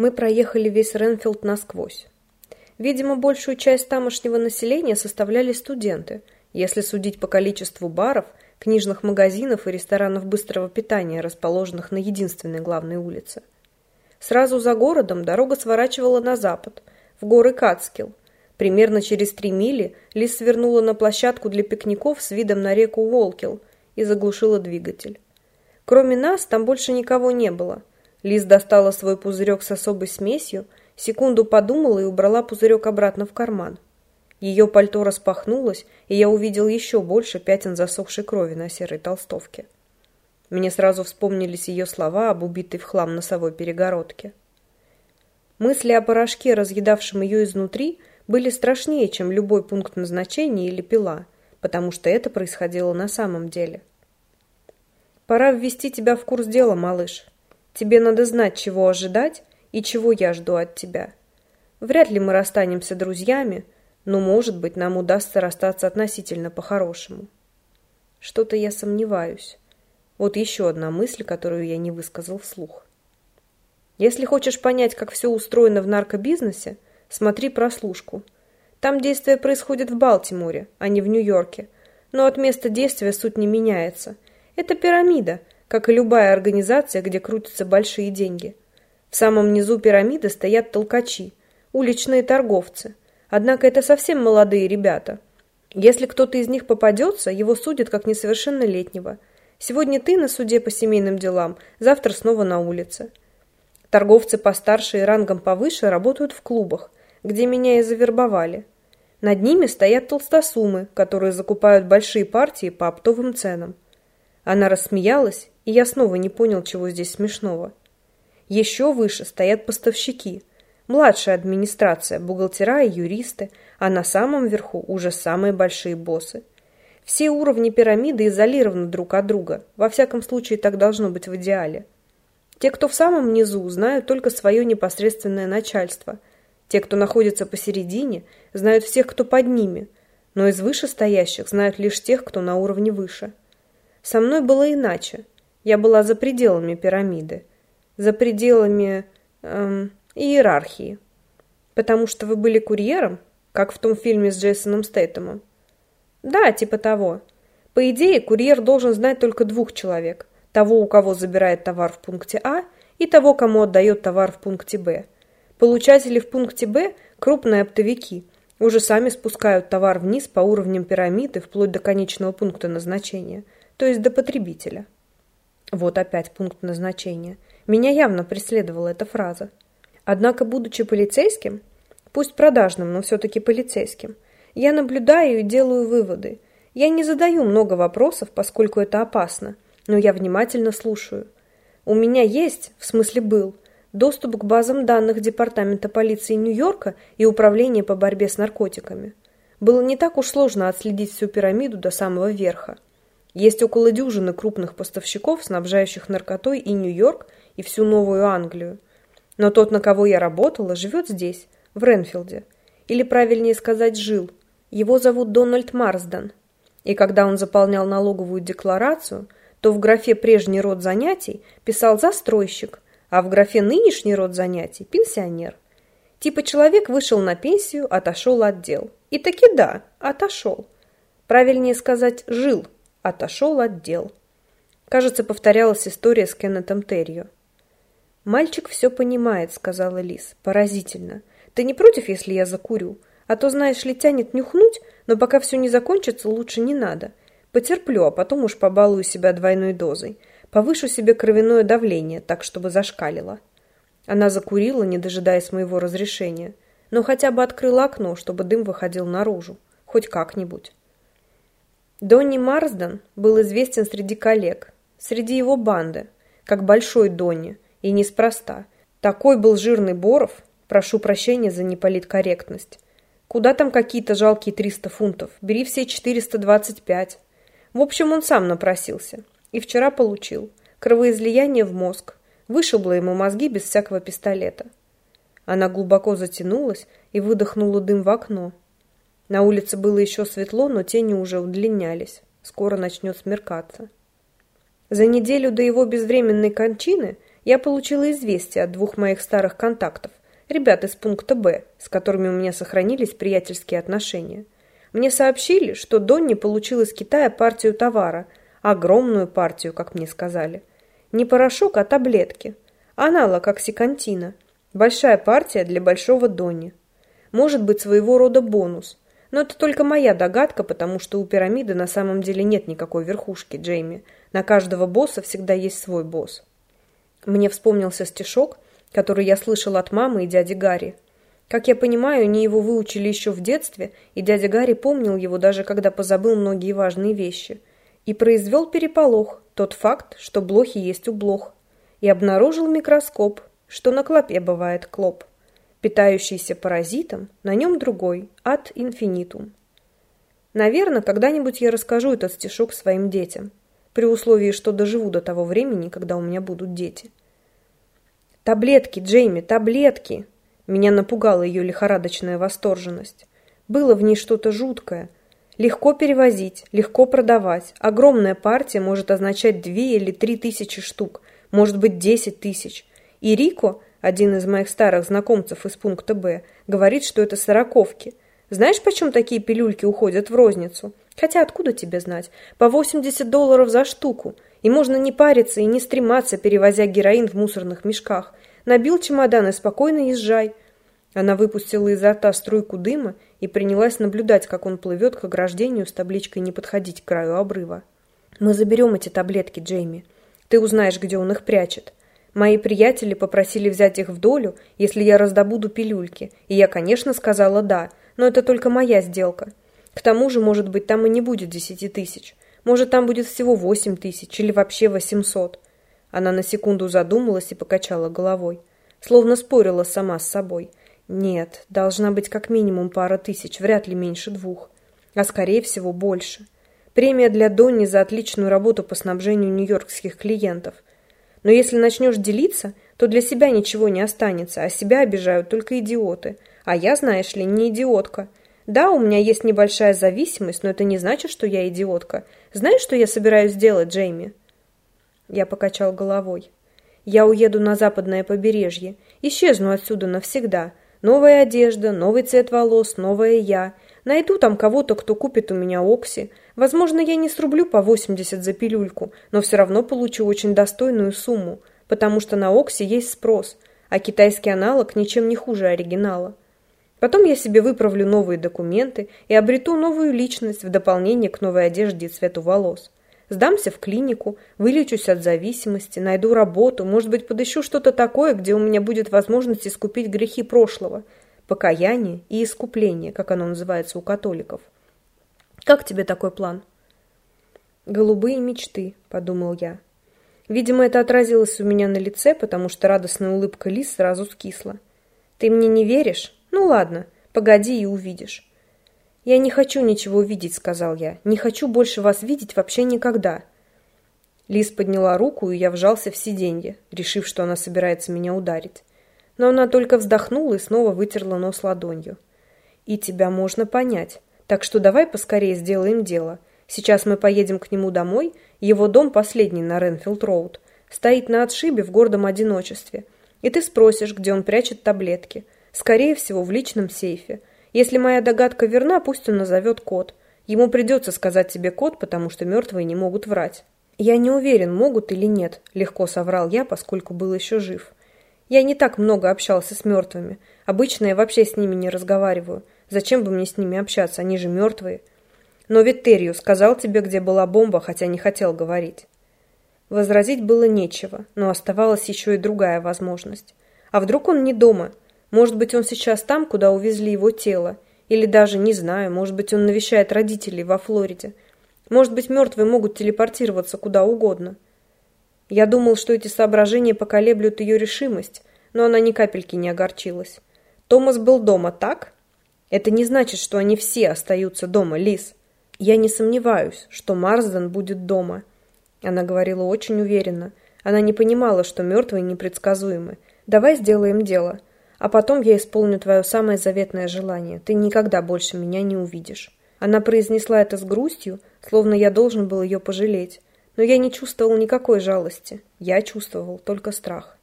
Мы проехали весь Ренфилд насквозь. Видимо, большую часть тамошнего населения составляли студенты, если судить по количеству баров, книжных магазинов и ресторанов быстрого питания, расположенных на единственной главной улице. Сразу за городом дорога сворачивала на запад, в горы Кацкилл. Примерно через три мили Лис свернула на площадку для пикников с видом на реку Уолкилл и заглушила двигатель. Кроме нас там больше никого не было. Лиз достала свой пузырек с особой смесью, секунду подумала и убрала пузырек обратно в карман. Ее пальто распахнулось, и я увидел еще больше пятен засохшей крови на серой толстовке. Мне сразу вспомнились ее слова об убитой в хлам носовой перегородке. Мысли о порошке, разъедавшем ее изнутри, были страшнее, чем любой пункт назначения или пила, потому что это происходило на самом деле. «Пора ввести тебя в курс дела, малыш. Тебе надо знать, чего ожидать и чего я жду от тебя. Вряд ли мы расстанемся друзьями, но, может быть, нам удастся расстаться относительно по-хорошему. Что-то я сомневаюсь. Вот еще одна мысль, которую я не высказал вслух. Если хочешь понять, как все устроено в наркобизнесе, смотри прослушку. Там действие происходит в Балтиморе, а не в Нью-Йорке. Но от места действия суть не меняется. Это пирамида, как и любая организация, где крутятся большие деньги. В самом низу пирамиды стоят толкачи, уличные торговцы. Однако это совсем молодые ребята. Если кто-то из них попадется, его судят как несовершеннолетнего. Сегодня ты на суде по семейным делам, завтра снова на улице. Торговцы постарше и рангом повыше работают в клубах, где меня и завербовали. Над ними стоят толстосумы, которые закупают большие партии по оптовым ценам. Она рассмеялась, и я снова не понял, чего здесь смешного. Еще выше стоят поставщики – младшая администрация, бухгалтера и юристы, а на самом верху уже самые большие боссы. Все уровни пирамиды изолированы друг от друга, во всяком случае так должно быть в идеале. Те, кто в самом низу, знают только свое непосредственное начальство. Те, кто находится посередине, знают всех, кто под ними, но из вышестоящих знают лишь тех, кто на уровне выше. Со мной было иначе. Я была за пределами пирамиды. За пределами... Эм, иерархии. Потому что вы были курьером, как в том фильме с Джейсоном Стейтемом? Да, типа того. По идее, курьер должен знать только двух человек. Того, у кого забирает товар в пункте А, и того, кому отдает товар в пункте Б. Получатели в пункте Б – крупные оптовики, уже сами спускают товар вниз по уровням пирамиды вплоть до конечного пункта назначения, то есть до потребителя. Вот опять пункт назначения. Меня явно преследовала эта фраза. Однако, будучи полицейским, пусть продажным, но все-таки полицейским, я наблюдаю и делаю выводы. Я не задаю много вопросов, поскольку это опасно, но я внимательно слушаю. У меня есть, в смысле был, доступ к базам данных Департамента полиции Нью-Йорка и Управления по борьбе с наркотиками. Было не так уж сложно отследить всю пирамиду до самого верха. Есть около дюжины крупных поставщиков, снабжающих наркотой и Нью-Йорк, и всю Новую Англию – но тот, на кого я работала, живет здесь, в Ренфилде. Или, правильнее сказать, жил. Его зовут Дональд Марсден. И когда он заполнял налоговую декларацию, то в графе «Прежний род занятий» писал «застройщик», а в графе «Нынешний род занятий» – «пенсионер». Типа человек вышел на пенсию, отошел от дел. И таки да, отошел. Правильнее сказать «жил», отошел от дел. Кажется, повторялась история с Кеннетом Террио. «Мальчик все понимает», — сказала Лис. «Поразительно. Ты не против, если я закурю? А то, знаешь ли, тянет нюхнуть, но пока все не закончится, лучше не надо. Потерплю, а потом уж побалую себя двойной дозой. Повышу себе кровяное давление, так, чтобы зашкалило». Она закурила, не дожидаясь моего разрешения, но хотя бы открыла окно, чтобы дым выходил наружу. Хоть как-нибудь. Донни Марсден был известен среди коллег, среди его банды, как Большой Донни – и неспроста. Такой был жирный Боров, прошу прощения за неполиткорректность. Куда там какие-то жалкие 300 фунтов? Бери все 425. В общем, он сам напросился. И вчера получил. Кровоизлияние в мозг. Вышибло ему мозги без всякого пистолета. Она глубоко затянулась и выдохнула дым в окно. На улице было еще светло, но тени уже удлинялись. Скоро начнет смеркаться. За неделю до его безвременной кончины – я получила известие от двух моих старых контактов, ребят из пункта «Б», с которыми у меня сохранились приятельские отношения. Мне сообщили, что Донни получил из Китая партию товара, огромную партию, как мне сказали. Не порошок, а таблетки. Аналог оксикантина. Большая партия для большого Донни. Может быть, своего рода бонус. Но это только моя догадка, потому что у пирамиды на самом деле нет никакой верхушки, Джейми. На каждого босса всегда есть свой босс. Мне вспомнился стишок, который я слышал от мамы и дяди Гарри. Как я понимаю, они его выучили еще в детстве, и дядя Гарри помнил его даже когда позабыл многие важные вещи. И произвел переполох, тот факт, что блохи есть у блох. И обнаружил микроскоп, что на клопе бывает клоп питающийся паразитом, на нем другой, ад инфинитум. Наверное, когда-нибудь я расскажу этот стишок своим детям, при условии, что доживу до того времени, когда у меня будут дети. «Таблетки, Джейми, таблетки!» Меня напугала ее лихорадочная восторженность. Было в ней что-то жуткое. Легко перевозить, легко продавать. Огромная партия может означать две или три тысячи штук, может быть десять тысяч. И Рико один из моих старых знакомцев из пункта «Б», говорит, что это сороковки. Знаешь, почем такие пилюльки уходят в розницу? Хотя откуда тебе знать? По 80 долларов за штуку. И можно не париться и не стрематься, перевозя героин в мусорных мешках. Набил чемодан и спокойно езжай. Она выпустила изо рта струйку дыма и принялась наблюдать, как он плывет к ограждению с табличкой «Не подходить к краю обрыва». «Мы заберем эти таблетки, Джейми. Ты узнаешь, где он их прячет. Мои приятели попросили взять их в долю, если я раздобуду пилюльки, и я, конечно, сказала «да», но это только моя сделка. К тому же, может быть, там и не будет десяти тысяч. Может, там будет всего восемь тысяч или вообще восемьсот. Она на секунду задумалась и покачала головой. Словно спорила сама с собой. Нет, должна быть как минимум пара тысяч, вряд ли меньше двух. А скорее всего больше. Премия для Донни за отличную работу по снабжению нью-йоркских клиентов – но если начнешь делиться, то для себя ничего не останется, а себя обижают только идиоты. А я, знаешь ли, не идиотка. Да, у меня есть небольшая зависимость, но это не значит, что я идиотка. Знаешь, что я собираюсь сделать, Джейми?» Я покачал головой. «Я уеду на западное побережье. Исчезну отсюда навсегда. Новая одежда, новый цвет волос, новая я. Найду там кого-то, кто купит у меня Окси. Возможно, я не срублю по 80 за пилюльку, но все равно получу очень достойную сумму, потому что на Окси есть спрос, а китайский аналог ничем не хуже оригинала. Потом я себе выправлю новые документы и обрету новую личность в дополнение к новой одежде и цвету волос. Сдамся в клинику, вылечусь от зависимости, найду работу, может быть, подыщу что-то такое, где у меня будет возможность искупить грехи прошлого – покаяние и искупление, как оно называется у католиков. Как тебе такой план? Голубые мечты, подумал я. Видимо, это отразилось у меня на лице, потому что радостная улыбка Лис сразу скисла. Ты мне не веришь? Ну ладно, погоди и увидишь. Я не хочу ничего увидеть, сказал я. Не хочу больше вас видеть вообще никогда. Лис подняла руку, и я вжался в сиденье, решив, что она собирается меня ударить но она только вздохнула и снова вытерла нос ладонью. «И тебя можно понять. Так что давай поскорее сделаем дело. Сейчас мы поедем к нему домой. Его дом последний на Ренфилд-Роуд. Стоит на отшибе в гордом одиночестве. И ты спросишь, где он прячет таблетки. Скорее всего, в личном сейфе. Если моя догадка верна, пусть он назовет код. Ему придется сказать тебе код, потому что мертвые не могут врать». «Я не уверен, могут или нет», — легко соврал я, поскольку был еще жив. Я не так много общался с мертвыми. Обычно я вообще с ними не разговариваю. Зачем бы мне с ними общаться? Они же мертвые. Но ведь сказал тебе, где была бомба, хотя не хотел говорить. Возразить было нечего, но оставалась еще и другая возможность. А вдруг он не дома? Может быть, он сейчас там, куда увезли его тело? Или даже, не знаю, может быть, он навещает родителей во Флориде? Может быть, мертвые могут телепортироваться куда угодно? Я думал, что эти соображения поколеблют ее решимость, но она ни капельки не огорчилась. Томас был дома, так? Это не значит, что они все остаются дома, Лис. Я не сомневаюсь, что Марсден будет дома. Она говорила очень уверенно. Она не понимала, что мертвые непредсказуемы. Давай сделаем дело. А потом я исполню твое самое заветное желание. Ты никогда больше меня не увидишь. Она произнесла это с грустью, словно я должен был ее пожалеть Но я не чувствовал никакой жалости. Я чувствовал только страх.